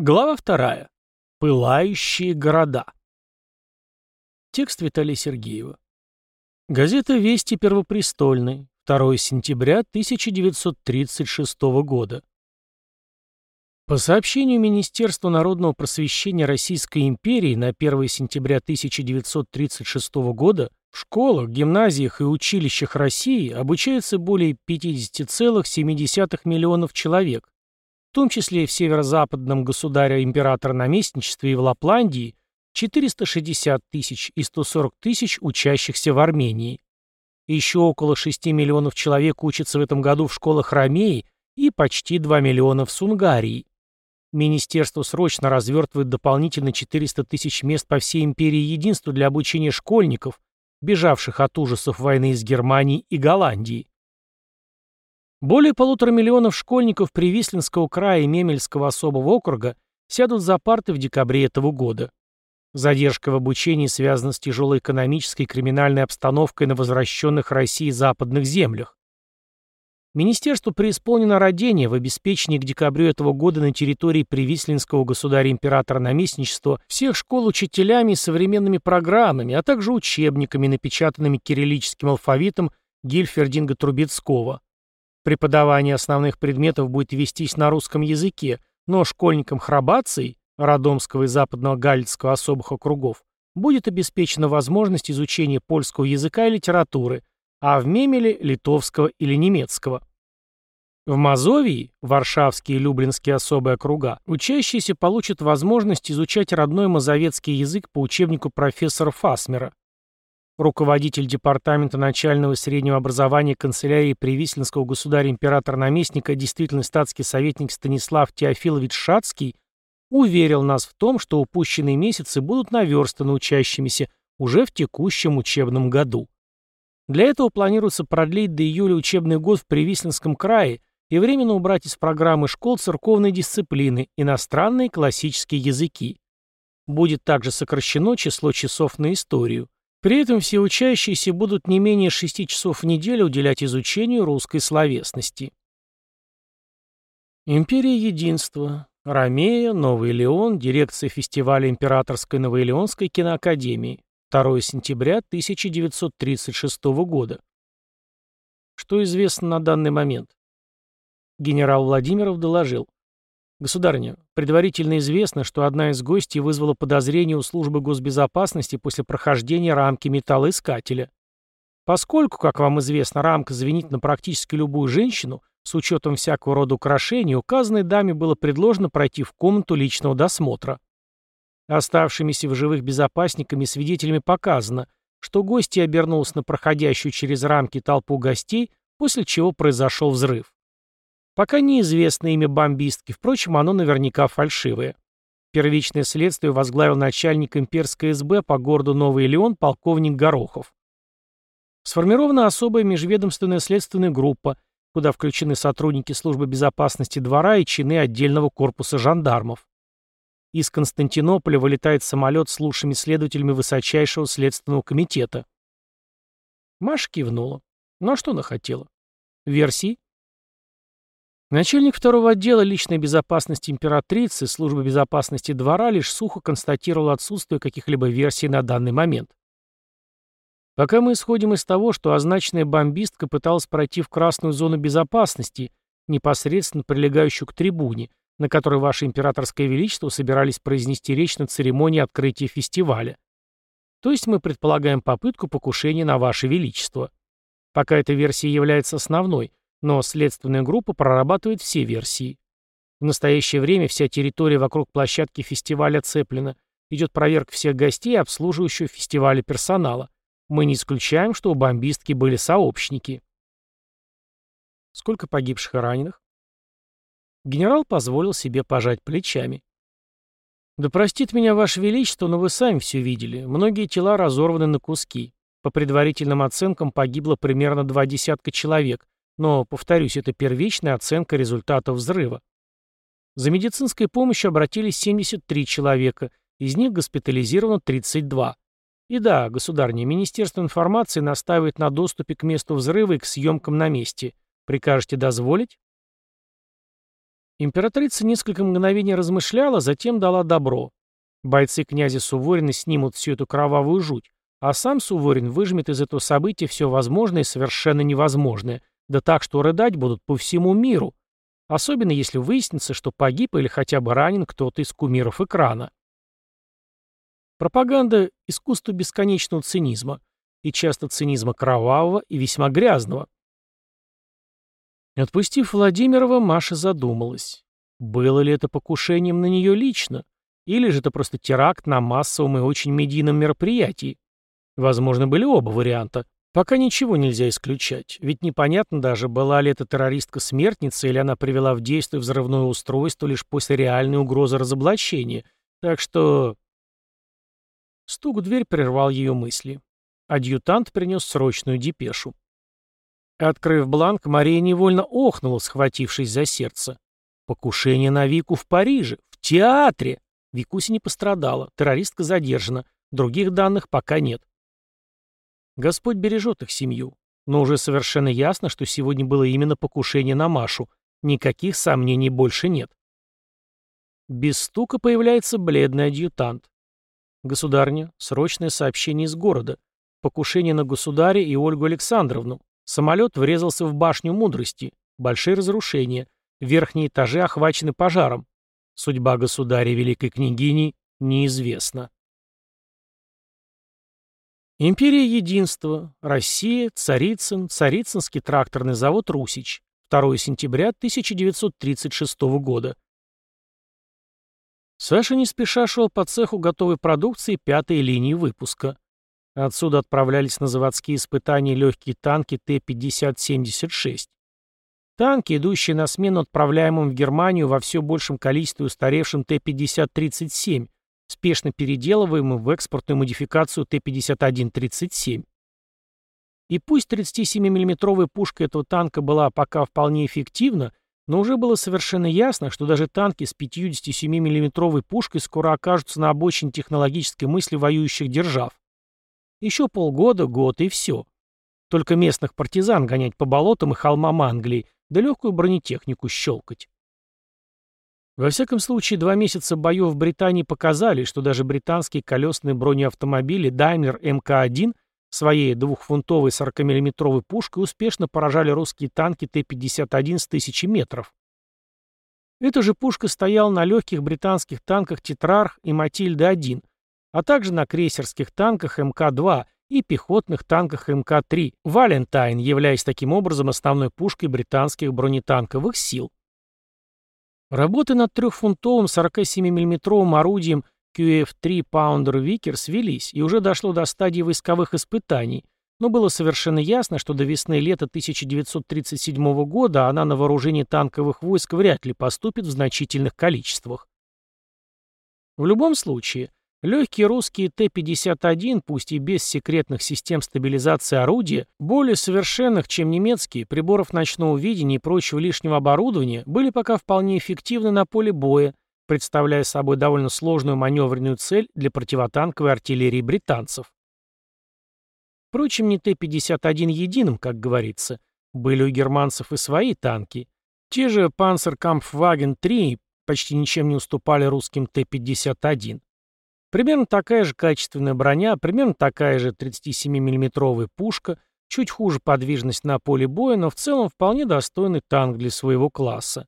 Глава вторая. Пылающие города. Текст Виталия Сергеева. Газета «Вести Первопрестольной», 2 сентября 1936 года. По сообщению Министерства народного просвещения Российской империи на 1 сентября 1936 года в школах, гимназиях и училищах России обучается более 50,7 миллионов человек, том числе в северо-западном государя-императора-наместничестве и в Лапландии 460 тысяч и 140 тысяч учащихся в Армении. Еще около 6 миллионов человек учатся в этом году в школах Ромеи и почти 2 миллиона в Сунгарии. Министерство срочно развертывает дополнительно 400 тысяч мест по всей империи единства для обучения школьников, бежавших от ужасов войны из Германии и Голландии. Более полутора миллионов школьников Привислинского края и Мемельского особого округа сядут за парты в декабре этого года. Задержка в обучении связана с тяжелой экономической и криминальной обстановкой на возвращенных России западных землях. Министерство преисполнено родение в обеспечении к декабрю этого года на территории Привислинского государя-императора наместничества всех школ учителями и современными программами, а также учебниками, напечатанными кириллическим алфавитом Гильфердинга Трубецкого. Преподавание основных предметов будет вестись на русском языке, но школьникам Храбаций, Родомского и Западного Галицкого особых округов, будет обеспечена возможность изучения польского языка и литературы, а в Мемеле – литовского или немецкого. В Мазовии, Варшавские и Люблинские особые округа, учащиеся получат возможность изучать родной мазовецкий язык по учебнику профессора Фасмера. Руководитель департамента начального и среднего образования канцелярии Привислинского государя-императора-наместника, действительный статский советник Станислав Теофилович Шацкий, уверил нас в том, что упущенные месяцы будут наверстаны учащимися уже в текущем учебном году. Для этого планируется продлить до июля учебный год в Привислинском крае и временно убрать из программы школ церковные дисциплины, иностранные классические языки. Будет также сокращено число часов на историю. При этом все учащиеся будут не менее шести часов в неделю уделять изучению русской словесности. Империя Единства. Ромея, Новый Леон, дирекция фестиваля Императорской Новоэлеонской киноакадемии. 2 сентября 1936 года. Что известно на данный момент? Генерал Владимиров доложил. Государыня, предварительно известно, что одна из гостей вызвала подозрение у службы госбезопасности после прохождения рамки металлоискателя. Поскольку, как вам известно, рамка звенит на практически любую женщину, с учетом всякого рода украшений, указанной даме было предложено пройти в комнату личного досмотра. Оставшимися в живых безопасниками и свидетелями показано, что гостья обернулась на проходящую через рамки толпу гостей, после чего произошел взрыв. Пока неизвестно имя бомбистки, впрочем, оно наверняка фальшивое. Первичное следствие возглавил начальник имперской СБ по городу Новый Леон полковник Горохов. Сформирована особая межведомственная следственная группа, куда включены сотрудники службы безопасности двора и чины отдельного корпуса жандармов. Из Константинополя вылетает самолет с лучшими следователями высочайшего следственного комитета. Маша кивнула. Ну а что она хотела? Версии? Начальник второго отдела личной безопасности императрицы службы безопасности двора лишь сухо констатировал отсутствие каких-либо версий на данный момент. Пока мы исходим из того, что означенная бомбистка пыталась пройти в красную зону безопасности, непосредственно прилегающую к трибуне, на которой Ваше Императорское Величество собирались произнести речь на церемонии открытия фестиваля. То есть мы предполагаем попытку покушения на Ваше Величество. Пока эта версия является основной, но следственная группа прорабатывает все версии. В настоящее время вся территория вокруг площадки фестиваля оцеплена. Идет проверка всех гостей и обслуживающего фестиваля персонала. Мы не исключаем, что у бомбистки были сообщники. Сколько погибших и раненых? Генерал позволил себе пожать плечами. «Да простит меня Ваше Величество, но вы сами все видели. Многие тела разорваны на куски. По предварительным оценкам погибло примерно два десятка человек, но, повторюсь, это первичная оценка результатов взрыва. За медицинской помощью обратились 73 человека, из них госпитализировано 32. И да, государня, Министерство информации настаивает на доступе к месту взрыва и к съемкам на месте. Прикажете дозволить? Императрица несколько мгновений размышляла, затем дала добро. Бойцы князя Суворина снимут всю эту кровавую жуть, а сам Суворин выжмет из этого события все возможное и совершенно невозможное, да так, что рыдать будут по всему миру, особенно если выяснится, что погиб или хотя бы ранен кто-то из кумиров экрана. Пропаганда – искусство бесконечного цинизма, и часто цинизма кровавого и весьма грязного. Отпустив Владимирова, Маша задумалась. Было ли это покушением на нее лично? Или же это просто теракт на массовом и очень медийном мероприятии? Возможно, были оба варианта. Пока ничего нельзя исключать, ведь непонятно даже, была ли эта террористка смертница или она привела в действие взрывное устройство лишь после реальной угрозы разоблачения. Так что... Стук в дверь прервал ее мысли. Адъютант принес срочную депешу. Открыв бланк, Мария невольно охнула, схватившись за сердце. Покушение на Вику в Париже, в театре! Викуся не пострадала, террористка задержана, других данных пока нет. Господь бережет их семью, но уже совершенно ясно, что сегодня было именно покушение на Машу, никаких сомнений больше нет. Без стука появляется бледный адъютант. Государня, срочное сообщение из города. Покушение на государя и Ольгу Александровну. Самолет врезался в башню мудрости. Большие разрушения. Верхние этажи охвачены пожаром. Судьба государя великой княгини неизвестна. Империя Единства. Россия. Царицын. Царицынский тракторный завод «Русич». 2 сентября 1936 года. Саша не спеша шел по цеху готовой продукции пятой линии выпуска. Отсюда отправлялись на заводские испытания легкие танки Т-50-76. Танки, идущие на смену отправляемым в Германию во все большем количестве устаревшим Т-50-37, спешно переделываемым в экспортную модификацию Т-51-37. И пусть 37 миллиметровая пушка этого танка была пока вполне эффективна, но уже было совершенно ясно, что даже танки с 57 миллиметровой пушкой скоро окажутся на обочине технологической мысли воюющих держав. Еще полгода, год и все. Только местных партизан гонять по болотам и холмам Англии, да легкую бронетехнику щелкать. Во всяком случае, два месяца боев в Британии показали, что даже британские колесные бронеавтомобили Daimler МК-1 своей двухфунтовой 40-мм пушкой успешно поражали русские танки Т-51 с тысячи метров. Эта же пушка стояла на легких британских танках «Тетрарх» и «Матильда-1», а также на крейсерских танках МК-2 и пехотных танках МК-3 «Валентайн», являясь таким образом основной пушкой британских бронетанковых сил. Работы над трехфунтовым 47 миллиметровым орудием QF-3 Pounder Vickers велись, и уже дошло до стадии войсковых испытаний, но было совершенно ясно, что до весны-лета 1937 года она на вооружении танковых войск вряд ли поступит в значительных количествах. В любом случае, Легкие русские Т-51, пусть и без секретных систем стабилизации орудия, более совершенных, чем немецкие, приборов ночного видения и прочего лишнего оборудования, были пока вполне эффективны на поле боя, представляя собой довольно сложную маневренную цель для противотанковой артиллерии британцев. Впрочем, не Т-51 единым, как говорится. Были у германцев и свои танки. Те же Panzerkampfwagen-3 почти ничем не уступали русским Т-51. Примерно такая же качественная броня, примерно такая же 37 миллиметровая пушка, чуть хуже подвижность на поле боя, но в целом вполне достойный танк для своего класса.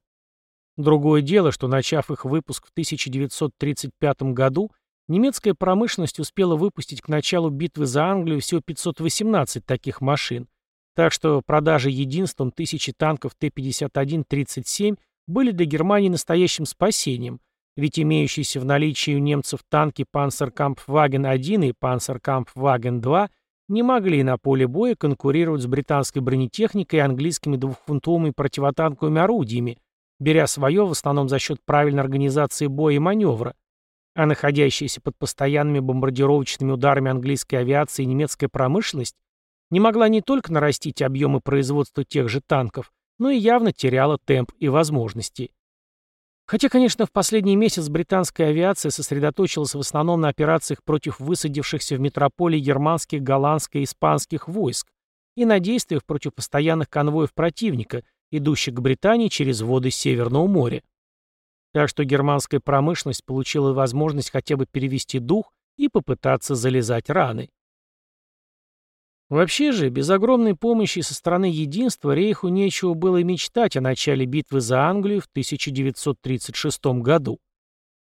Другое дело, что начав их выпуск в 1935 году, немецкая промышленность успела выпустить к началу битвы за Англию всего 518 таких машин, так что продажи единством тысячи танков Т-51-37 были для Германии настоящим спасением – ведь имеющиеся в наличии у немцев танки Panzerkampfwagen-1 и Panzerkampfwagen-2 не могли на поле боя конкурировать с британской бронетехникой и английскими двухфунтовыми противотанковыми орудиями, беря свое в основном за счет правильной организации боя и маневра, а находящаяся под постоянными бомбардировочными ударами английской авиации немецкая промышленность не могла не только нарастить объемы производства тех же танков, но и явно теряла темп и возможности. Хотя, конечно, в последний месяц британская авиация сосредоточилась в основном на операциях против высадившихся в метрополии германских, голландских и испанских войск и на действиях против постоянных конвоев противника, идущих к Британии через воды Северного моря. так что германская промышленность получила возможность хотя бы перевести дух и попытаться залезать раны. Вообще же, без огромной помощи со стороны единства Рейху нечего было и мечтать о начале битвы за Англию в 1936 году.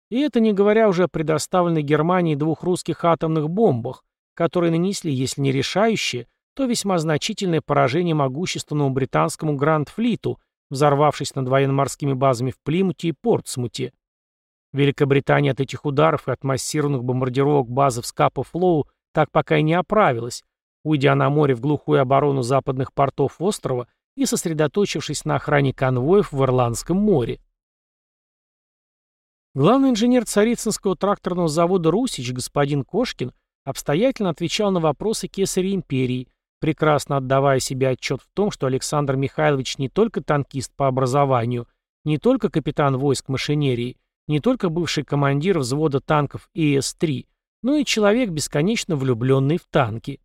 И это не говоря уже о предоставленной Германии двух русских атомных бомбах, которые нанесли, если не решающее, то весьма значительное поражение могущественному британскому Гранд-флиту, взорвавшись над военно-морскими базами в Плимуте и Портсмуте. Великобритания от этих ударов и от массированных бомбардировок базы в Скапа-Флоу так пока и не оправилась, уйдя на море в глухую оборону западных портов острова и сосредоточившись на охране конвоев в Ирландском море. Главный инженер Царицынского тракторного завода «Русич» господин Кошкин обстоятельно отвечал на вопросы кесаря империи, прекрасно отдавая себе отчет в том, что Александр Михайлович не только танкист по образованию, не только капитан войск машинерии, не только бывший командир взвода танков ИС-3, но и человек, бесконечно влюбленный в танки.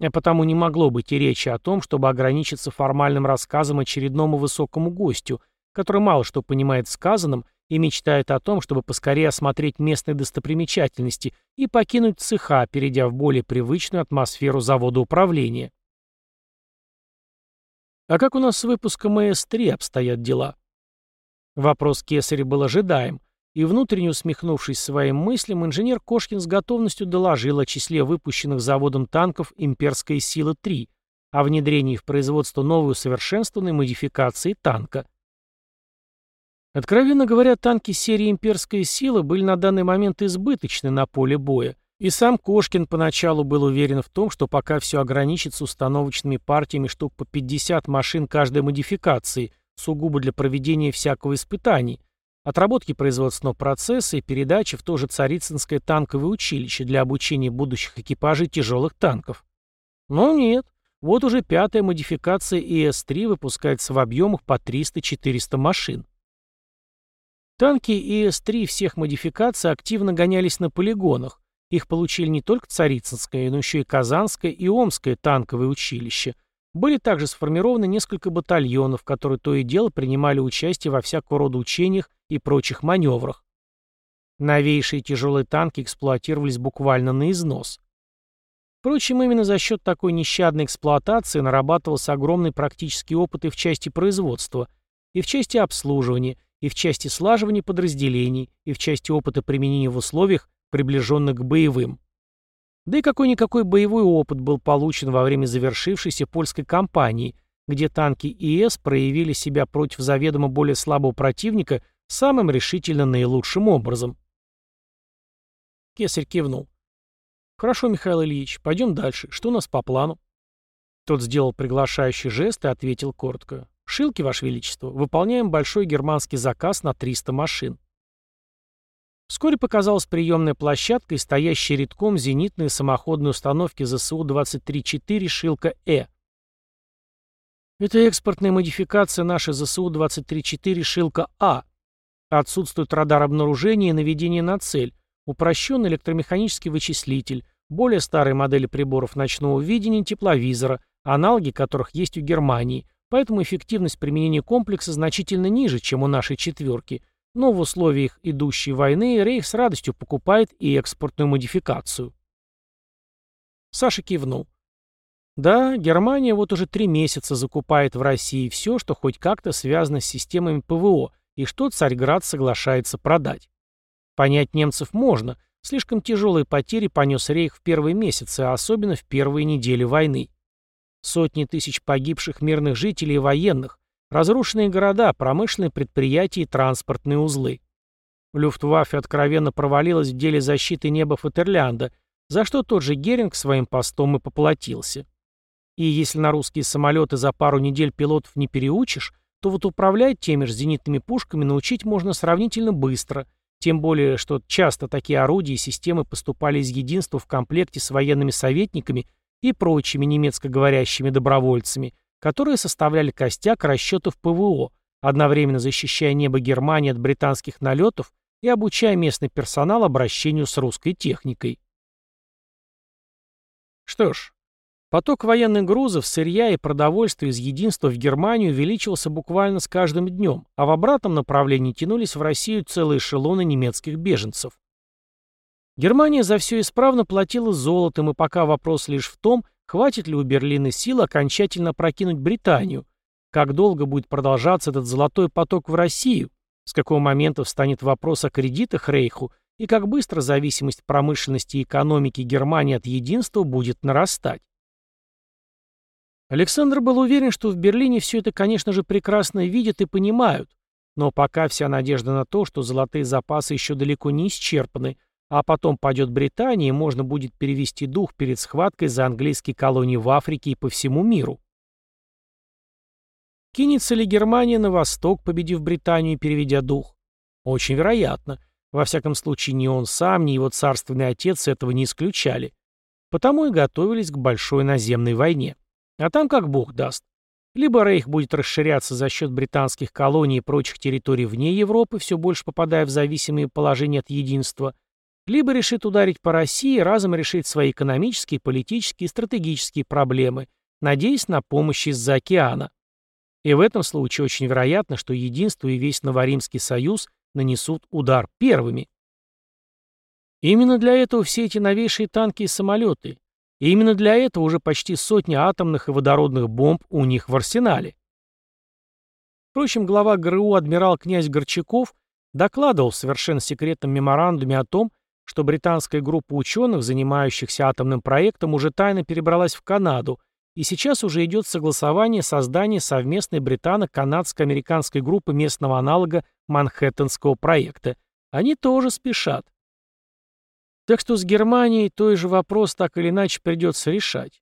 А потому не могло быть и речи о том, чтобы ограничиться формальным рассказом очередному высокому гостю, который мало что понимает в сказанном и мечтает о том, чтобы поскорее осмотреть местные достопримечательности и покинуть цеха, перейдя в более привычную атмосферу завода управления. А как у нас с выпуском ЭС-3 обстоят дела? Вопрос Кесаря был ожидаем, и внутренне усмехнувшись своим мыслям, инженер Кошкин с готовностью доложил о числе выпущенных заводом танков «Имперская сила-3», о внедрении в производство новой усовершенствованной модификации танка. Откровенно говоря, танки серии «Имперская сила» были на данный момент избыточны на поле боя, и сам Кошкин поначалу был уверен в том, что пока все ограничится установочными партиями штук по 50 машин каждой модификации, сугубо для проведения всякого испытаний, отработки производственного процесса и передачи в то же Царицынское танковое училище для обучения будущих экипажей тяжелых танков. Но нет, вот уже пятая модификация ИС-3 выпускается в объемах по 300-400 машин. Танки ИС-3 всех модификаций активно гонялись на полигонах. Их получили не только Царицынское, но еще и Казанское и Омское танковые училища – были также сформированы несколько батальонов, которые то и дело принимали участие во всякого рода учениях и прочих маневрах. Новейшие тяжелые танки эксплуатировались буквально на износ. Впрочем, именно за счет такой нещадной эксплуатации нарабатывался огромный практический опыт и в части производства, и в части обслуживания, и в части слаживания подразделений, и в части опыта применения в условиях, приближенных к боевым. Да и какой-никакой боевой опыт был получен во время завершившейся польской кампании, где танки ИС проявили себя против заведомо более слабого противника самым решительно наилучшим образом. Кесарь кивнул. «Хорошо, Михаил Ильич, пойдем дальше. Что у нас по плану?» Тот сделал приглашающий жест и ответил коротко. «Шилки, Ваше Величество, выполняем большой германский заказ на 300 машин». Вскоре показалась приемная площадка и стоящие редком зенитные самоходные установки ЗСУ-23-4 «Шилка-Э». Это экспортная модификация нашей ЗСУ-23-4 «Шилка-А». Отсутствует радар обнаружения и наведения на цель, упрощенный электромеханический вычислитель, более старые модели приборов ночного видения тепловизора, аналоги которых есть у Германии, поэтому эффективность применения комплекса значительно ниже, чем у нашей четверки – но в условиях идущей войны Рейх с радостью покупает и экспортную модификацию. Саша кивнул. Да, Германия вот уже три месяца закупает в России все, что хоть как-то связано с системами ПВО, и что Царьград соглашается продать. Понять немцев можно, слишком тяжелые потери понес Рейх в первые месяцы, а особенно в первые недели войны. Сотни тысяч погибших мирных жителей и военных, Разрушенные города, промышленные предприятия и транспортные узлы. Люфтваффе откровенно провалилась в деле защиты неба Фатерлянда, за что тот же Геринг своим постом и поплатился. И если на русские самолеты за пару недель пилотов не переучишь, то вот управлять теми же зенитными пушками научить можно сравнительно быстро, тем более, что часто такие орудия и системы поступали из единства в комплекте с военными советниками и прочими немецкоговорящими добровольцами – которые составляли костяк расчетов ПВО, одновременно защищая небо Германии от британских налетов и обучая местный персонал обращению с русской техникой. Что ж, Поток военных грузов, сырья и продовольствия из единства в Германию увеличивался буквально с каждым днем, а в обратном направлении тянулись в Россию целые эшелоны немецких беженцев. Германия за все исправно платила золотом, и пока вопрос лишь в том, хватит ли у Берлина сил окончательно прокинуть Британию, как долго будет продолжаться этот золотой поток в Россию, с какого момента встанет вопрос о кредитах Рейху? И как быстро зависимость промышленности и экономики Германии от единства будет нарастать. Александр был уверен, что в Берлине все это, конечно же, прекрасно видят и понимают, но пока вся надежда на то, что золотые запасы еще далеко не исчерпаны, а потом пойдет Британия, и можно будет перевести дух перед схваткой за английские колонии в Африке и по всему миру. Кинется ли Германия на восток, победив Британию и переведя дух? Очень вероятно. Во всяком случае, ни он сам, ни его царственный отец этого не исключали. Потому и готовились к большой наземной войне. А там как бог даст. Либо Рейх будет расширяться за счет британских колоний и прочих территорий вне Европы, все больше попадая в зависимые положения от единства, либо решит ударить по России и разом решить свои экономические, политические и стратегические проблемы, надеясь на помощь из-за океана. И в этом случае очень вероятно, что единство и весь Новоримский союз нанесут удар первыми. Именно для этого все эти новейшие танки и самолеты, и именно для этого уже почти сотни атомных и водородных бомб у них в арсенале. Впрочем, глава ГРУ адмирал князь Горчаков докладывал в совершенно секретном меморандуме о том, что британская группа ученых, занимающихся атомным проектом, уже тайно перебралась в Канаду, и сейчас уже идет согласование создания совместной британо-канадско-американской группы местного аналога Манхэттенского проекта. Они тоже спешат. Так что с Германией той же вопрос так или иначе придется решать.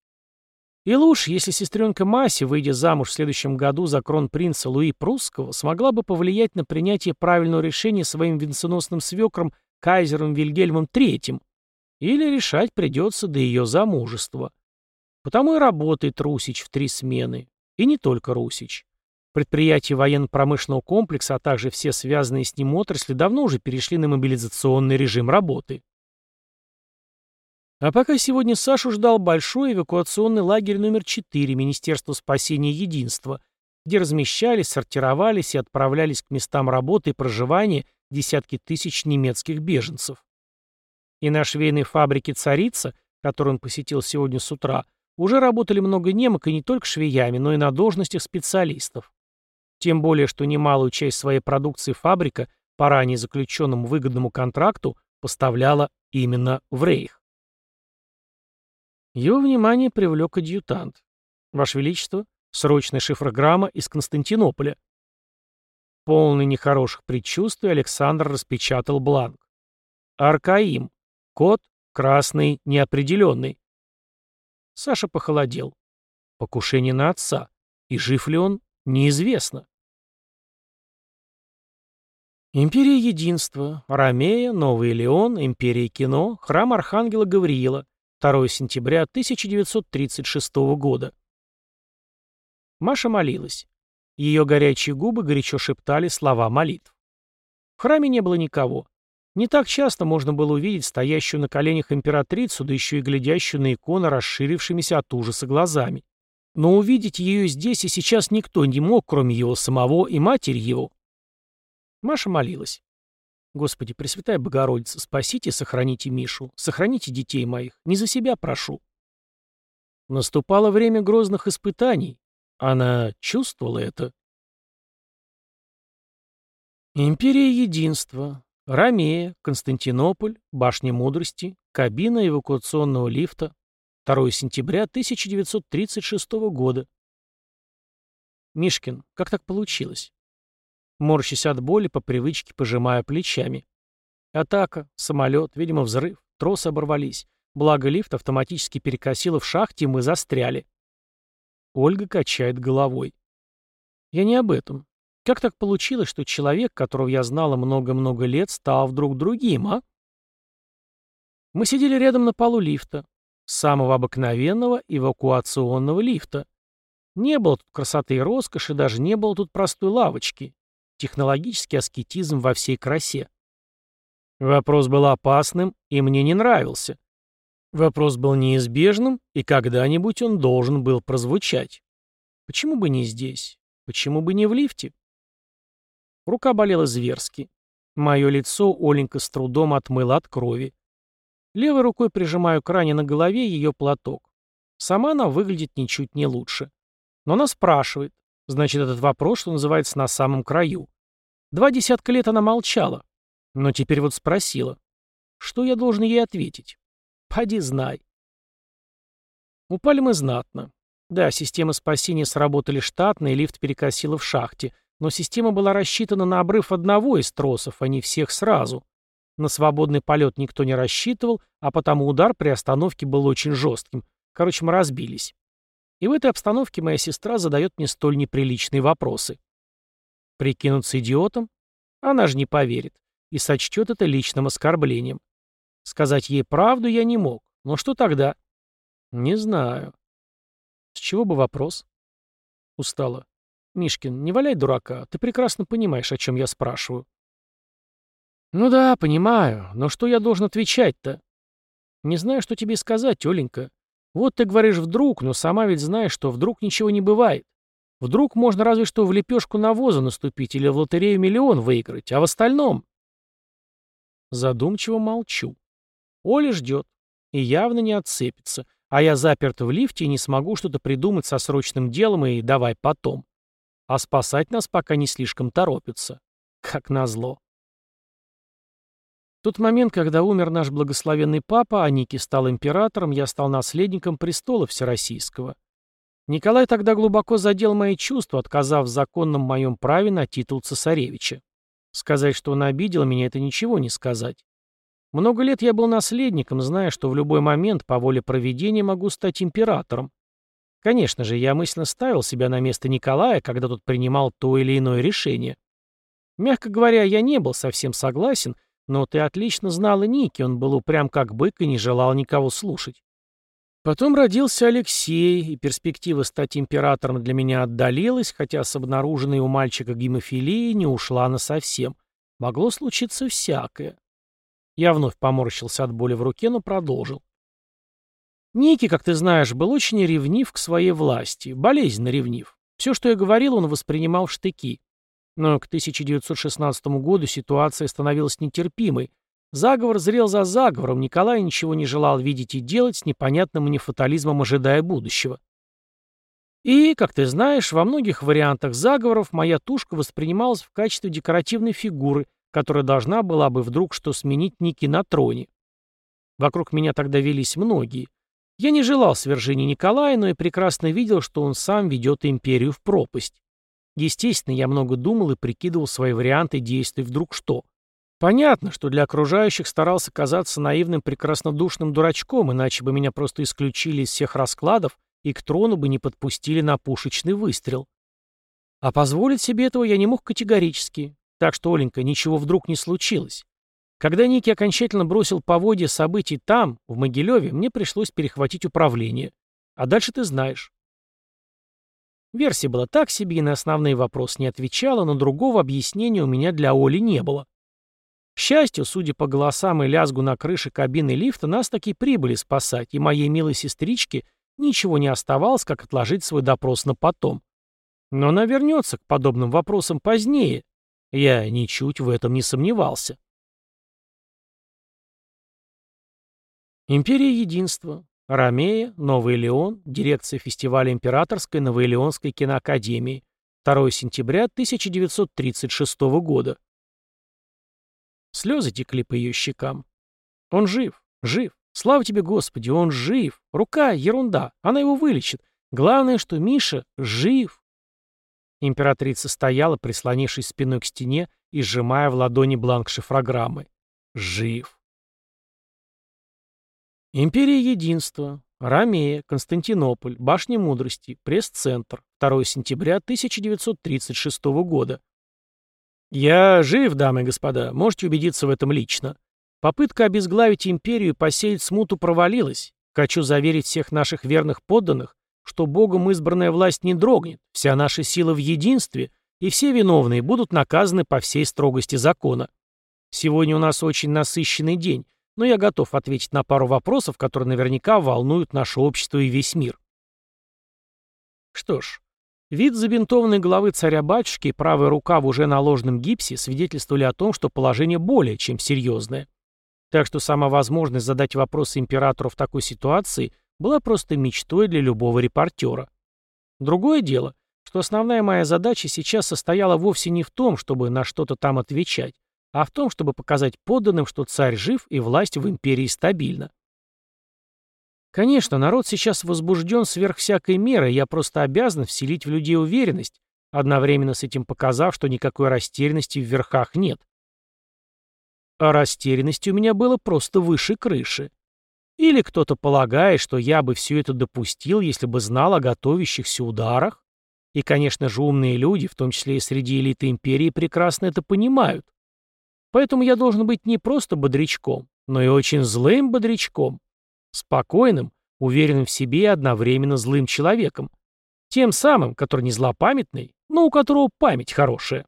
И лучше, если сестренка Маси, выйдя замуж в следующем году за кронпринца Луи Прусского, смогла бы повлиять на принятие правильного решения своим венценосным свекром кайзером Вильгельмом III, или решать придется до ее замужества. Потому и работает Русич в три смены. И не только Русич. Предприятия военно-промышленного комплекса, а также все связанные с ним отрасли давно уже перешли на мобилизационный режим работы. А пока сегодня Сашу ждал большой эвакуационный лагерь номер 4 Министерства спасения единства, где размещались, сортировались и отправлялись к местам работы и проживания десятки тысяч немецких беженцев. И на швейной фабрике «Царица», которую он посетил сегодня с утра, уже работали много немок и не только швеями, но и на должностях специалистов. Тем более, что немалую часть своей продукции фабрика по ранее заключенному выгодному контракту поставляла именно в Рейх. Его внимание привлек адъютант. «Ваше Величество, срочная шифрограмма из Константинополя». Полный нехороших предчувствий Александр распечатал бланк. «Аркаим. Код красный неопределенный». Саша похолодел. Покушение на отца. И жив ли он, неизвестно. Империя Единства, Ромея, Новый Леон, Империя Кино, Храм Архангела Гавриила, 2 сентября 1936 года. Маша молилась. Ее горячие губы горячо шептали слова молитв. В храме не было никого. Не так часто можно было увидеть стоящую на коленях императрицу, да еще и глядящую на икону расширившимися от ужаса глазами. Но увидеть ее здесь и сейчас никто не мог, кроме его самого и матери его. Маша молилась. «Господи, Пресвятая Богородица, спасите и сохраните Мишу, сохраните детей моих, не за себя прошу». Наступало время грозных испытаний. Она чувствовала это. Империя Единства, Ромея, Константинополь, Башня Мудрости, кабина эвакуационного лифта. 2 сентября 1936 года. Мишкин, как так получилось? Морщась от боли, по привычке пожимая плечами. Атака, самолет, видимо, взрыв, тросы оборвались. Благо лифт автоматически перекосило в шахте, и мы застряли. Ольга качает головой. Я не об этом. Как так получилось, что человек, которого я знала много-много лет, стал вдруг другим, а? Мы сидели рядом на полу лифта. Самого обыкновенного эвакуационного лифта. Не было тут красоты и роскоши, даже не было тут простой лавочки. Технологический аскетизм во всей красе. Вопрос был опасным и мне не нравился. Вопрос был неизбежным, и когда-нибудь он должен был прозвучать. Почему бы не здесь? Почему бы не в лифте? Рука болела зверски. Мое лицо Оленька с трудом отмыла от крови. Левой рукой прижимаю к ране на голове ее платок. Сама она выглядит ничуть не лучше. Но она спрашивает. Значит, этот вопрос, что называется, на самом краю. Два десятка лет она молчала. Но теперь вот спросила. Что я должен ей ответить? Поди знай. Упали мы знатно. Да, системы спасения сработали штатно, и лифт перекосило в шахте, но система была рассчитана на обрыв одного из тросов, а не всех сразу. На свободный полет никто не рассчитывал, а потому удар при остановке был очень жестким. Короче, мы разбились. И в этой обстановке моя сестра задает мне столь неприличные вопросы. Прикинуться идиотом? Она же не поверит и сочтет это личным оскорблением. Сказать ей правду я не мог. Но что тогда? Не знаю. С чего бы вопрос? Устала. Мишкин, не валяй дурака. Ты прекрасно понимаешь, о чем я спрашиваю. Ну да, понимаю. Но что я должен отвечать-то? Не знаю, что тебе сказать, Оленька. Вот ты говоришь «вдруг», но сама ведь знаешь, что вдруг ничего не бывает. Вдруг можно разве что в лепешку навоза наступить или в лотерею миллион выиграть, а в остальном... Задумчиво молчу. Оля ждет. И явно не отцепится. А я заперт в лифте и не смогу что-то придумать со срочным делом и давай потом. А спасать нас пока не слишком торопятся. Как назло. В тот момент, когда умер наш благословенный папа, а Ники стал императором, я стал наследником престола Всероссийского. Николай тогда глубоко задел мои чувства, отказав в законном моем праве на титул цесаревича. Сказать, что он обидел меня, это ничего не сказать. Много лет я был наследником, зная, что в любой момент по воле проведения могу стать императором. Конечно же, я мысленно ставил себя на место Николая, когда тот принимал то или иное решение. Мягко говоря, я не был совсем согласен, но ты отлично знал и Ники, он был упрям как бык и не желал никого слушать. Потом родился Алексей, и перспектива стать императором для меня отдалилась, хотя с обнаруженной у мальчика гемофилией не ушла насовсем. Могло случиться всякое. Я вновь поморщился от боли в руке, но продолжил. Ники, как ты знаешь, был очень ревнив к своей власти, болезненно ревнив. Все, что я говорил, он воспринимал в штыки. Но к 1916 году ситуация становилась нетерпимой. Заговор зрел за заговором, Николай ничего не желал видеть и делать, с непонятным мне фатализмом ожидая будущего. И, как ты знаешь, во многих вариантах заговоров моя тушка воспринималась в качестве декоративной фигуры, которая должна была бы вдруг что сменить Ники на троне. Вокруг меня тогда велись многие. Я не желал свержения Николая, но и прекрасно видел, что он сам ведет империю в пропасть. Естественно, я много думал и прикидывал свои варианты действий вдруг что. Понятно, что для окружающих старался казаться наивным прекраснодушным дурачком, иначе бы меня просто исключили из всех раскладов и к трону бы не подпустили на пушечный выстрел. А позволить себе этого я не мог категорически, так что, Оленька, ничего вдруг не случилось. Когда Ники окончательно бросил поводья событий там, в Могилеве, мне пришлось перехватить управление. А дальше ты знаешь. Версия была так себе и на основные вопросы не отвечала, но другого объяснения у меня для Оли не было. К счастью, судя по голосам и лязгу на крыше кабины лифта, нас таки прибыли спасать, и моей милой сестричке ничего не оставалось, как отложить свой допрос на потом. Но она вернется к подобным вопросам позднее, я ничуть в этом не сомневался. Империя Единства. Ромея, Новый Леон, дирекция фестиваля Императорской Новоэлеонской киноакадемии. 2 сентября 1936 года. Слезы текли по ее щекам. Он жив, жив. Слава тебе, Господи, он жив. Рука — ерунда, она его вылечит. Главное, что Миша жив. Императрица стояла, прислонившись спиной к стене и сжимая в ладони бланк шифрограммы. Жив. Империя Единства. Ромея, Константинополь, Башня Мудрости, Пресс-центр. 2 сентября 1936 года. Я жив, дамы и господа, можете убедиться в этом лично. Попытка обезглавить империю и посеять смуту провалилась. Хочу заверить всех наших верных подданных, что Богом избранная власть не дрогнет, вся наша сила в единстве, и все виновные будут наказаны по всей строгости закона. Сегодня у нас очень насыщенный день. но я готов ответить на пару вопросов, которые наверняка волнуют наше общество и весь мир. Что ж, вид забинтованной головы царя-батюшки и правая рука в уже наложенном гипсе свидетельствовали о том, что положение более чем серьезное. Так что сама возможность задать вопросы императору в такой ситуации была просто мечтой для любого репортера. Другое дело, что основная моя задача сейчас состояла вовсе не в том, чтобы на что-то там отвечать, а в том, чтобы показать подданным, что царь жив и власть в империи стабильна. Конечно, народ сейчас возбужден сверх всякой меры, я просто обязан вселить в людей уверенность, одновременно с этим показав, что никакой растерянности в верхах нет. А растерянности у меня было просто выше крыши. Или кто-то полагает, что я бы все это допустил, если бы знал о готовящихся ударах? И, конечно же, умные люди, в том числе и среди элиты империи, прекрасно это понимают. Поэтому я должен быть не просто бодрячком, но и очень злым бодрячком. Спокойным, уверенным в себе и одновременно злым человеком. Тем самым, который не злопамятный, но у которого память хорошая.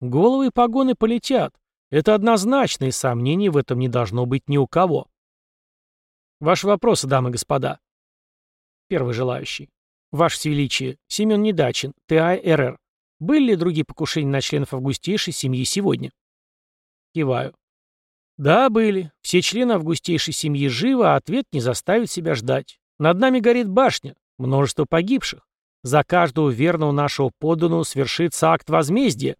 Головы и погоны полетят. Это однозначно, и сомнений в этом не должно быть ни у кого. Ваши вопросы, дамы и господа. Первый желающий. Ваше Величие, Семен Недачин, ТА-РР. Были ли другие покушения на членов августейшей семьи сегодня? Киваю. Да, были. Все члены августейшей семьи живы, а ответ не заставит себя ждать. Над нами горит башня. Множество погибших. За каждого верного нашего подданного свершится акт возмездия.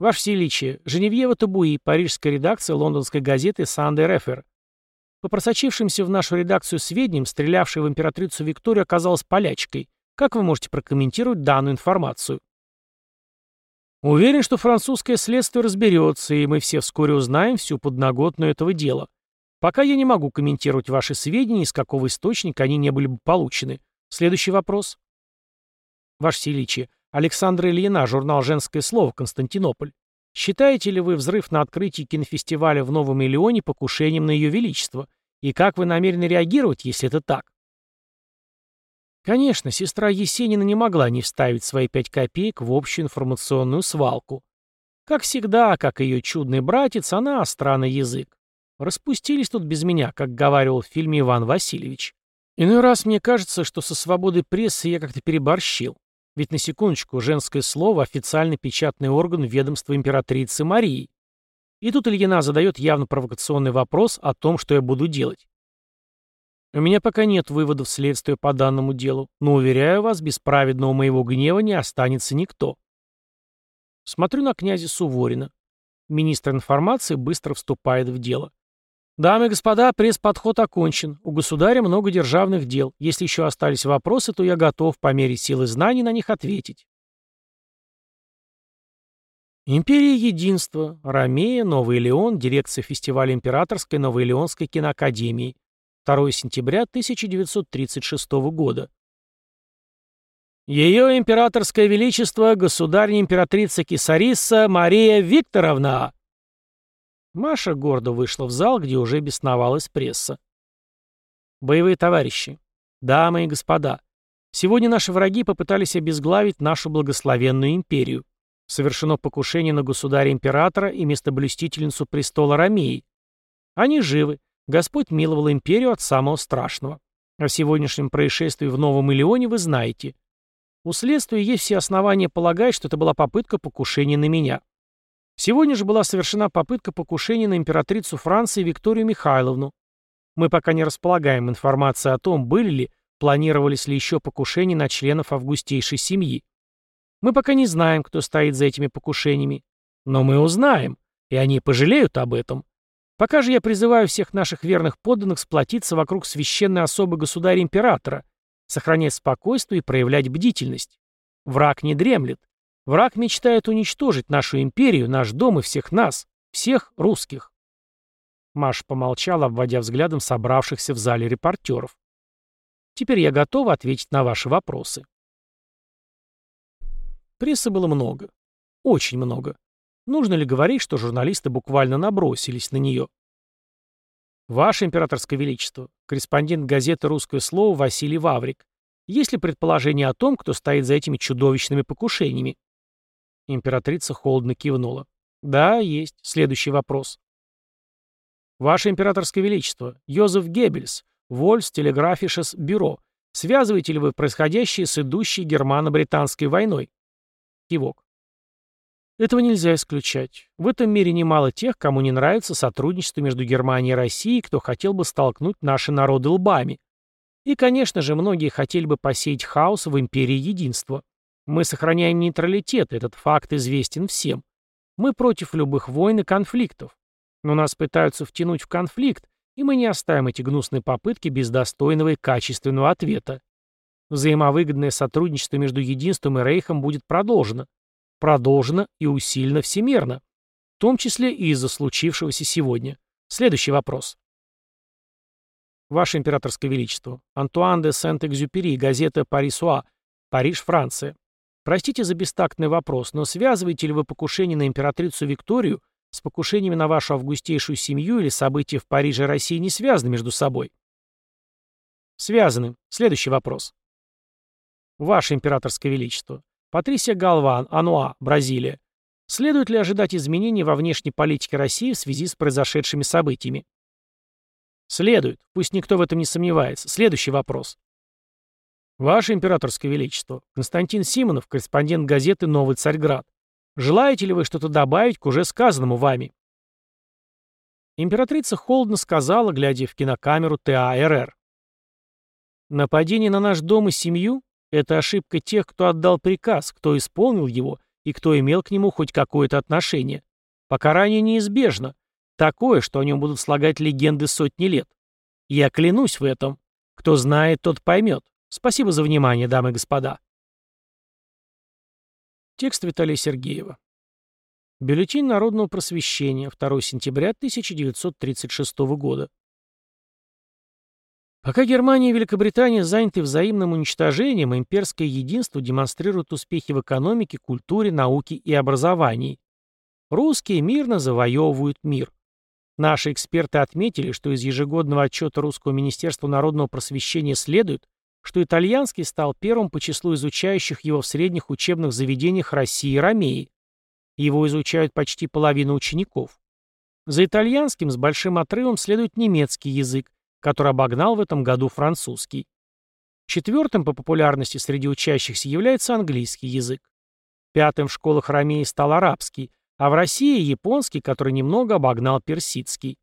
Ваше Величие, Женевьева Табуи, парижская редакция лондонской газеты «Сандер Рефер». По просочившимся в нашу редакцию сведениям, стрелявшая в императрицу Викторию оказалась полячкой. Как вы можете прокомментировать данную информацию? Уверен, что французское следствие разберется, и мы все вскоре узнаем всю подноготную этого дела. Пока я не могу комментировать ваши сведения, из какого источника они не были бы получены. Следующий вопрос. Ваше Величие, Александра Ильина, журнал «Женское слово», Константинополь. Считаете ли вы взрыв на открытии кинофестиваля в Новом Миллионе покушением на Ее Величество? И как вы намерены реагировать, если это так? Конечно, сестра Есенина не могла не вставить свои пять копеек в общую информационную свалку. Как всегда, как ее чудный братец, она остра на язык. Распустились тут без меня, как говаривал в фильме Иван Васильевич. Иной раз мне кажется, что со свободой прессы я как-то переборщил. Ведь на секундочку, женское слово – официальный печатный орган ведомства императрицы Марии. И тут Ильина задает явно провокационный вопрос о том, что я буду делать. У меня пока нет выводов следствия по данному делу, но, уверяю вас, без праведного моего гнева не останется никто. Смотрю на князя Суворина. Министр информации быстро вступает в дело. Дамы и господа, пресс-подход окончен. У государя много державных дел. Если еще остались вопросы, то я готов по мере силы знаний на них ответить. Империя Единства, Ромея, Новый Леон, дирекция фестиваля Императорской Новоэлеонской киноакадемии. 2 сентября 1936 года. Ее императорское величество, государня-императрица Кисариса Мария Викторовна, Маша гордо вышла в зал, где уже бесновалась пресса. Боевые товарищи, дамы и господа, сегодня наши враги попытались обезглавить нашу благословенную империю. Совершено покушение на государя-императора и местоблюстительницу престола Ромеи. Они живы. Господь миловал империю от самого страшного. О сегодняшнем происшествии в Новом Илеоне вы знаете. У следствия есть все основания полагать, что это была попытка покушения на меня. Сегодня же была совершена попытка покушения на императрицу Франции Викторию Михайловну. Мы пока не располагаем информацией о том, были ли, планировались ли еще покушения на членов августейшей семьи. Мы пока не знаем, кто стоит за этими покушениями. Но мы узнаем, и они пожалеют об этом. Пока же я призываю всех наших верных подданных сплотиться вокруг священной особы государя-императора, сохранять спокойствие и проявлять бдительность. Враг не дремлет. Враг мечтает уничтожить нашу империю, наш дом и всех нас, всех русских. Маша помолчала, обводя взглядом собравшихся в зале репортеров. Теперь я готова ответить на ваши вопросы. Прессы было много. Очень много. Нужно ли говорить, что журналисты буквально набросились на нее? Ваше императорское величество, корреспондент газеты «Русское слово» Василий Ваврик. Есть ли предположение о том, кто стоит за этими чудовищными покушениями? Императрица холодно кивнула. «Да, есть. Следующий вопрос». Ваше Императорское Величество, Йозеф Геббельс, Вольс Телеграфишес Бюро. Связываете ли вы происходящее с идущей германо-британской войной? Кивок. Этого нельзя исключать. В этом мире немало тех, кому не нравится сотрудничество между Германией и Россией, кто хотел бы столкнуть наши народы лбами. И, конечно же, многие хотели бы посеять хаос в империи единства. Мы сохраняем нейтралитет, этот факт известен всем. Мы против любых войн и конфликтов. Но нас пытаются втянуть в конфликт, и мы не оставим эти гнусные попытки без достойного и качественного ответа. Взаимовыгодное сотрудничество между Единством и Рейхом будет продолжено. Продолжено и усилено всемерно. В том числе и из-за случившегося сегодня. Следующий вопрос. Ваше Императорское Величество. Антуан де Сент-Экзюпери, газета «Парисуа», Париж, Франция. Простите за бестактный вопрос, но связываете ли вы покушение на императрицу Викторию с покушениями на вашу августейшую семью или события в Париже и России не связаны между собой? Связаны. Следующий вопрос. Ваше Императорское Величество. Патрисия Галван, Ануа, Бразилия. Следует ли ожидать изменений во внешней политике России в связи с произошедшими событиями? Следует. Пусть никто в этом не сомневается. Следующий вопрос. Ваше Императорское Величество. Константин Симонов, корреспондент газеты «Новый Царьград». Желаете ли вы что-то добавить к уже сказанному вами? Императрица холодно сказала, глядя в кинокамеру ТАРР. Нападение на наш дом и семью – это ошибка тех, кто отдал приказ, кто исполнил его и кто имел к нему хоть какое-то отношение. Покарание неизбежно. Такое, что о нем будут слагать легенды сотни лет. Я клянусь в этом. Кто знает, тот поймет. Спасибо за внимание, дамы и господа. Текст Виталия Сергеева. Бюллетень народного просвещения, 2 сентября 1936 года. Пока Германия и Великобритания заняты взаимным уничтожением, имперское единство демонстрирует успехи в экономике, культуре, науке и образовании. Русские мирно завоевывают мир. Наши эксперты отметили, что из ежегодного отчета Русского Министерства народного просвещения следует, что итальянский стал первым по числу изучающих его в средних учебных заведениях России и Ромеи. Его изучают почти половина учеников. За итальянским с большим отрывом следует немецкий язык, который обогнал в этом году французский. Четвертым по популярности среди учащихся является английский язык. Пятым в школах Ромеи стал арабский, а в России – японский, который немного обогнал персидский.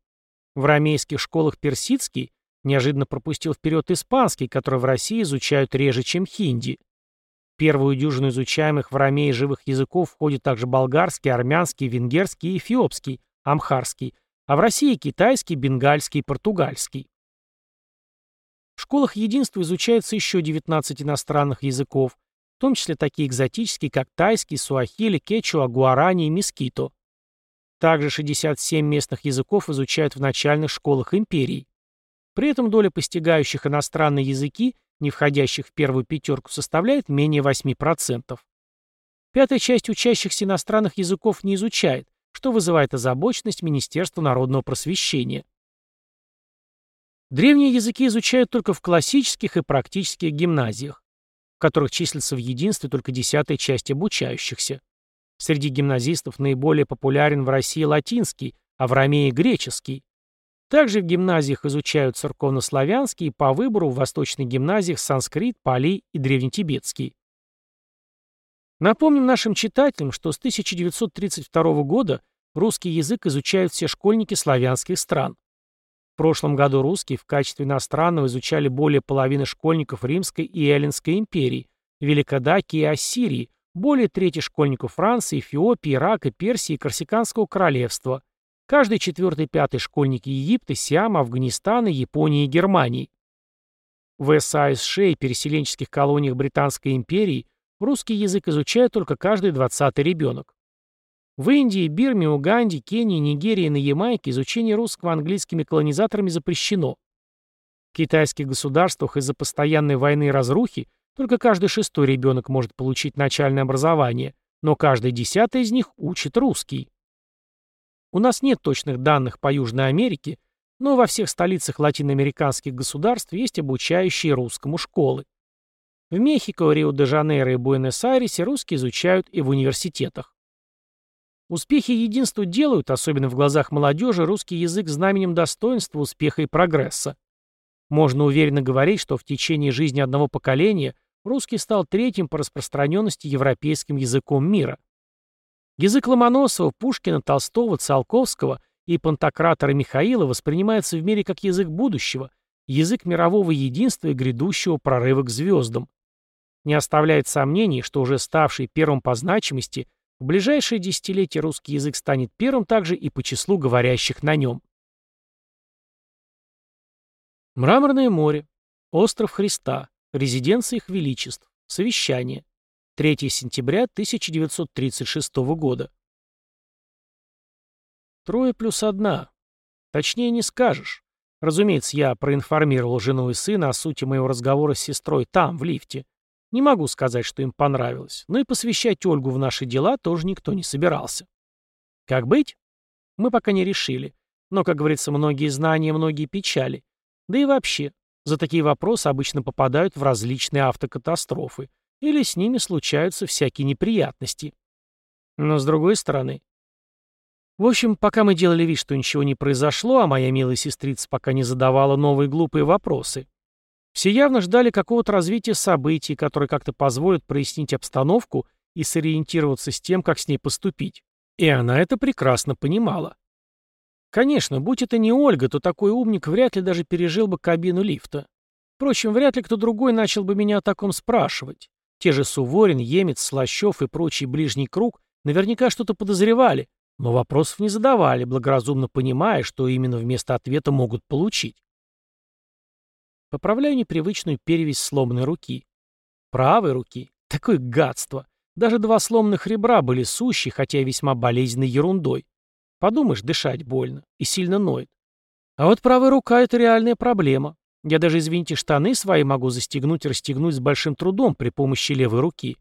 В ромейских школах персидский Неожиданно пропустил вперед испанский, который в России изучают реже, чем хинди. первую дюжину изучаемых в ромее живых языков входит также болгарский, армянский, венгерский и эфиопский, амхарский, а в России китайский, бенгальский и португальский. В школах единства изучается еще 19 иностранных языков, в том числе такие экзотические, как тайский, суахили, кечуа, гуарани и мескито. Также 67 местных языков изучают в начальных школах империи. При этом доля постигающих иностранные языки, не входящих в первую пятерку, составляет менее 8%. Пятая часть учащихся иностранных языков не изучает, что вызывает озабоченность Министерства народного просвещения. Древние языки изучают только в классических и практических гимназиях, в которых числится в единстве только десятая часть обучающихся. Среди гимназистов наиболее популярен в России латинский, а в Ромее – греческий. Также в гимназиях изучают церковнославянский и по выбору в восточных гимназиях санскрит, пали и древнетибетский. Напомним нашим читателям, что с 1932 года русский язык изучают все школьники славянских стран. В прошлом году русский в качестве иностранного изучали более половины школьников Римской и Эллинской империи, Великодакии и Ассирии, более трети школьников Франции, Эфиопии, Ирака, Персии и Корсиканского королевства, Каждый четвертый-пятый школьники Египта, Сиама, Афганистана, Японии и Германии. В САСШ и переселенческих колониях Британской империи русский язык изучает только каждый двадцатый ребенок. В Индии, Бирме, Уганде, Кении, Нигерии и на Ямайке изучение русского английскими колонизаторами запрещено. В китайских государствах из-за постоянной войны и разрухи только каждый шестой ребенок может получить начальное образование, но каждый десятый из них учит русский. У нас нет точных данных по Южной Америке, но во всех столицах латиноамериканских государств есть обучающие русскому школы. В Мехико, Рио-де-Жанейро и Буэнос-Айресе русский изучают и в университетах. Успехи единства делают, особенно в глазах молодежи, русский язык знаменем достоинства, успеха и прогресса. Можно уверенно говорить, что в течение жизни одного поколения русский стал третьим по распространенности европейским языком мира. Язык Ломоносова, Пушкина, Толстого, Циолковского и Пантократора Михаила воспринимается в мире как язык будущего, язык мирового единства и грядущего прорыва к звездам. Не оставляет сомнений, что уже ставший первым по значимости, в ближайшие десятилетия русский язык станет первым также и по числу говорящих на нем. Мраморное море. Остров Христа. Резиденция их величеств. Совещание. 3 сентября 1936 года. Трое плюс одна. Точнее не скажешь. Разумеется, я проинформировал жену и сына о сути моего разговора с сестрой там, в лифте. Не могу сказать, что им понравилось, но и посвящать Ольгу в наши дела тоже никто не собирался. Как быть? Мы пока не решили. Но, как говорится, многие знания, многие печали. Да и вообще, за такие вопросы обычно попадают в различные автокатастрофы, или с ними случаются всякие неприятности. Но с другой стороны... В общем, пока мы делали вид, что ничего не произошло, а моя милая сестрица пока не задавала новые глупые вопросы, все явно ждали какого-то развития событий, которые как-то позволят прояснить обстановку и сориентироваться с тем, как с ней поступить. И она это прекрасно понимала. Конечно, будь это не Ольга, то такой умник вряд ли даже пережил бы кабину лифта. Впрочем, вряд ли кто другой начал бы меня о таком спрашивать. Те же Суворин, Емец, Слащев и прочий ближний круг наверняка что-то подозревали, но вопросов не задавали, благоразумно понимая, что именно вместо ответа могут получить. Поправляю непривычную перевесь сломанной руки. Правой руки. Такое гадство. Даже два сломанных ребра были сущи, хотя и весьма болезненной ерундой. Подумаешь, дышать больно и сильно ноет. А вот правая рука — это реальная проблема. Я даже, извините, штаны свои могу застегнуть и расстегнуть с большим трудом при помощи левой руки.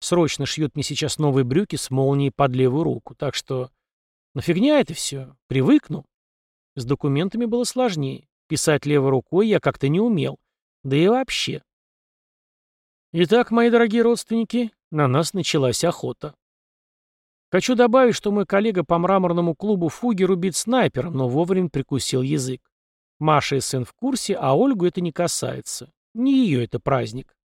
Срочно шьют мне сейчас новые брюки с молнией под левую руку, так что... Нафигня это все. Привыкну. С документами было сложнее. Писать левой рукой я как-то не умел. Да и вообще. Итак, мои дорогие родственники, на нас началась охота. Хочу добавить, что мой коллега по мраморному клубу Фуги рубит снайпером, но вовремя прикусил язык. Маша и сын в курсе, а Ольгу это не касается. Не ее это праздник.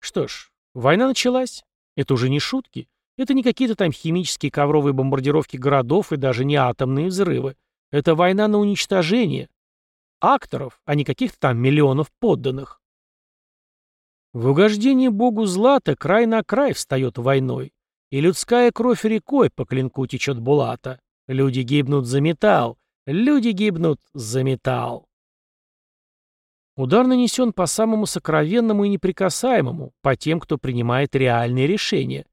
Что ж, война началась. Это уже не шутки. Это не какие-то там химические ковровые бомбардировки городов и даже не атомные взрывы. Это война на уничтожение. Акторов, а не каких-то там миллионов подданных. В угождении богу Злата край на край встает войной. И людская кровь рекой по клинку течет Булата. Люди гибнут за металл, люди гибнут за металл. Удар нанесен по самому сокровенному и неприкасаемому, по тем, кто принимает реальные решения.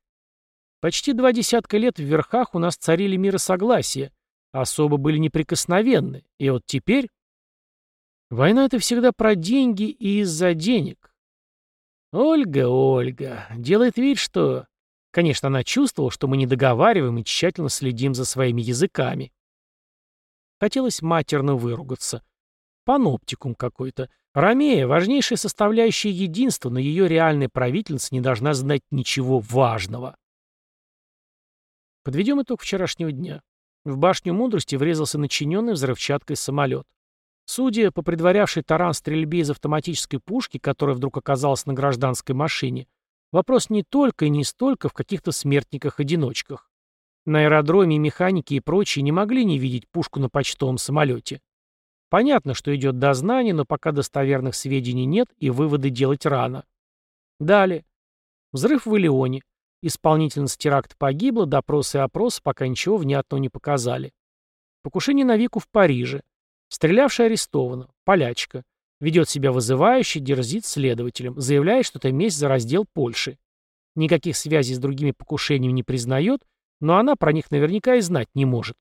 Почти два десятка лет в верхах у нас царили мир и согласие, особо были неприкосновенны, и вот теперь... Война — это всегда про деньги и из-за денег. Ольга, Ольга, делает вид, что Конечно, она чувствовала, что мы не договариваем и тщательно следим за своими языками. Хотелось матерно выругаться. Паноптикум какой-то. Ромея — важнейшая составляющая единства, но ее реальная правительница не должна знать ничего важного. Подведем итог вчерашнего дня. В башню мудрости врезался начиненный взрывчаткой самолет. Судя по предварявшей таран стрельбе из автоматической пушки, которая вдруг оказалась на гражданской машине, Вопрос не только и не столько в каких-то смертниках-одиночках. На аэродроме механики и прочие не могли не видеть пушку на почтовом самолете. Понятно, что идет дознание, но пока достоверных сведений нет и выводы делать рано. Далее. Взрыв в Илеоне. Исполнительница теракта погибла, допросы и опросы пока ничего внятного не показали. Покушение на Вику в Париже. Стрелявшая арестована. Полячка. Ведет себя вызывающе, дерзит следователем, заявляет, что это месть за раздел Польши. Никаких связей с другими покушениями не признает, но она про них наверняка и знать не может.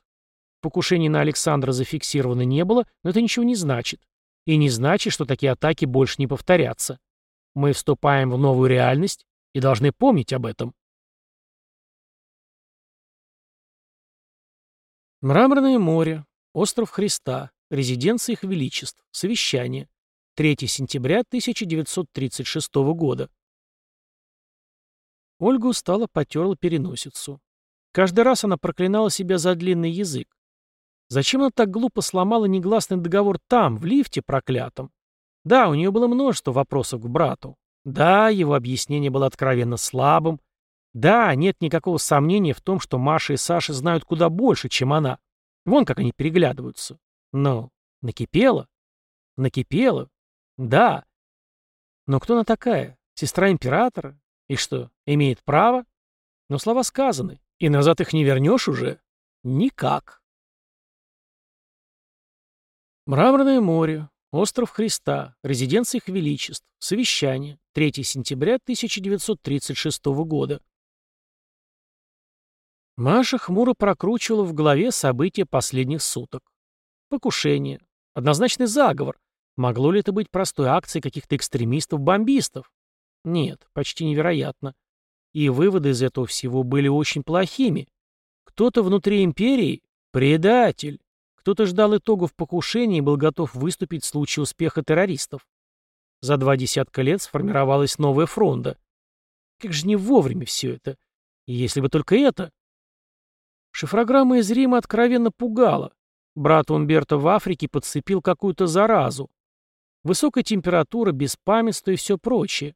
Покушений на Александра зафиксировано не было, но это ничего не значит. И не значит, что такие атаки больше не повторятся. Мы вступаем в новую реальность и должны помнить об этом. Мраморное море, остров Христа, резиденция их величеств, совещание. 3 сентября 1936 года. Ольга устало потерла переносицу. Каждый раз она проклинала себя за длинный язык. Зачем она так глупо сломала негласный договор там, в лифте проклятом? Да, у нее было множество вопросов к брату. Да, его объяснение было откровенно слабым. Да, нет никакого сомнения в том, что Маша и Саша знают куда больше, чем она. Вон как они переглядываются. Но накипело? Накипело? Да. Но кто она такая? Сестра императора? И что, имеет право? Но слова сказаны, и назад их не вернешь уже? Никак. Мраморное море, остров Христа, резиденция их величеств, совещание, 3 сентября 1936 года. Маша хмуро прокручивала в голове события последних суток. Покушение, однозначный заговор. Могло ли это быть простой акцией каких-то экстремистов-бомбистов? Нет, почти невероятно. И выводы из этого всего были очень плохими. Кто-то внутри империи — предатель. Кто-то ждал итогов покушения и был готов выступить в случае успеха террористов. За два десятка лет сформировалась новая фронта. Как же не вовремя все это. Если бы только это... Шифрограмма из Рима откровенно пугала. Брат Умберто в Африке подцепил какую-то заразу. Высокая температура, беспамятство и все прочее.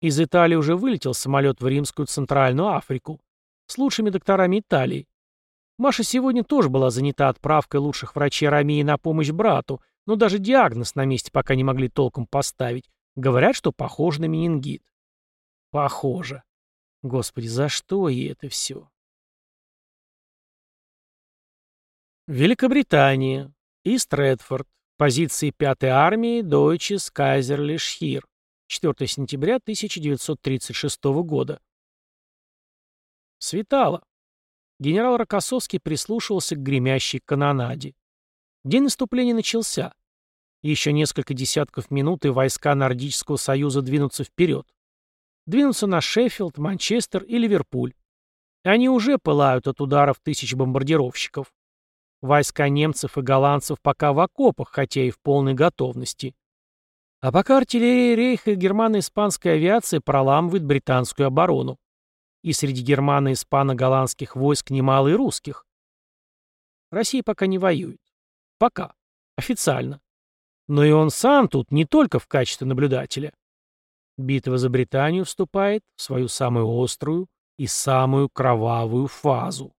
Из Италии уже вылетел самолет в Римскую Центральную Африку. С лучшими докторами Италии. Маша сегодня тоже была занята отправкой лучших врачей Рамии на помощь брату, но даже диагноз на месте пока не могли толком поставить. Говорят, что похоже на менингит. Похоже. Господи, за что ей это все? Великобритания. И Стрэдфорд. Позиции 5-й армии Deutsches Kaiserlich Heer. 4 сентября 1936 года. Светало. Генерал Рокоссовский прислушивался к гремящей канонаде. День наступления начался. Еще несколько десятков минут, и войска Нордического союза двинутся вперед. Двинутся на Шеффилд, Манчестер и Ливерпуль. Они уже пылают от ударов тысяч бомбардировщиков. Войска немцев и голландцев пока в окопах, хотя и в полной готовности. А пока артиллерия Рейха и германо-испанская авиация проламывает британскую оборону и среди германо-испано-голландских войск немало и русских. Россия пока не воюет. Пока. Официально. Но и он сам тут не только в качестве наблюдателя. Битва за Британию вступает в свою самую острую и самую кровавую фазу.